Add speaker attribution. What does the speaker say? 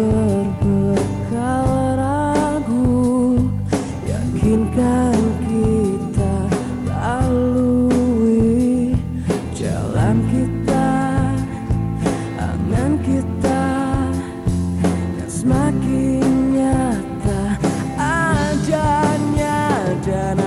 Speaker 1: berbekal ragu Yakinkan kita lalui Jalan kita, angan kita Kan semakin nyata adanya dan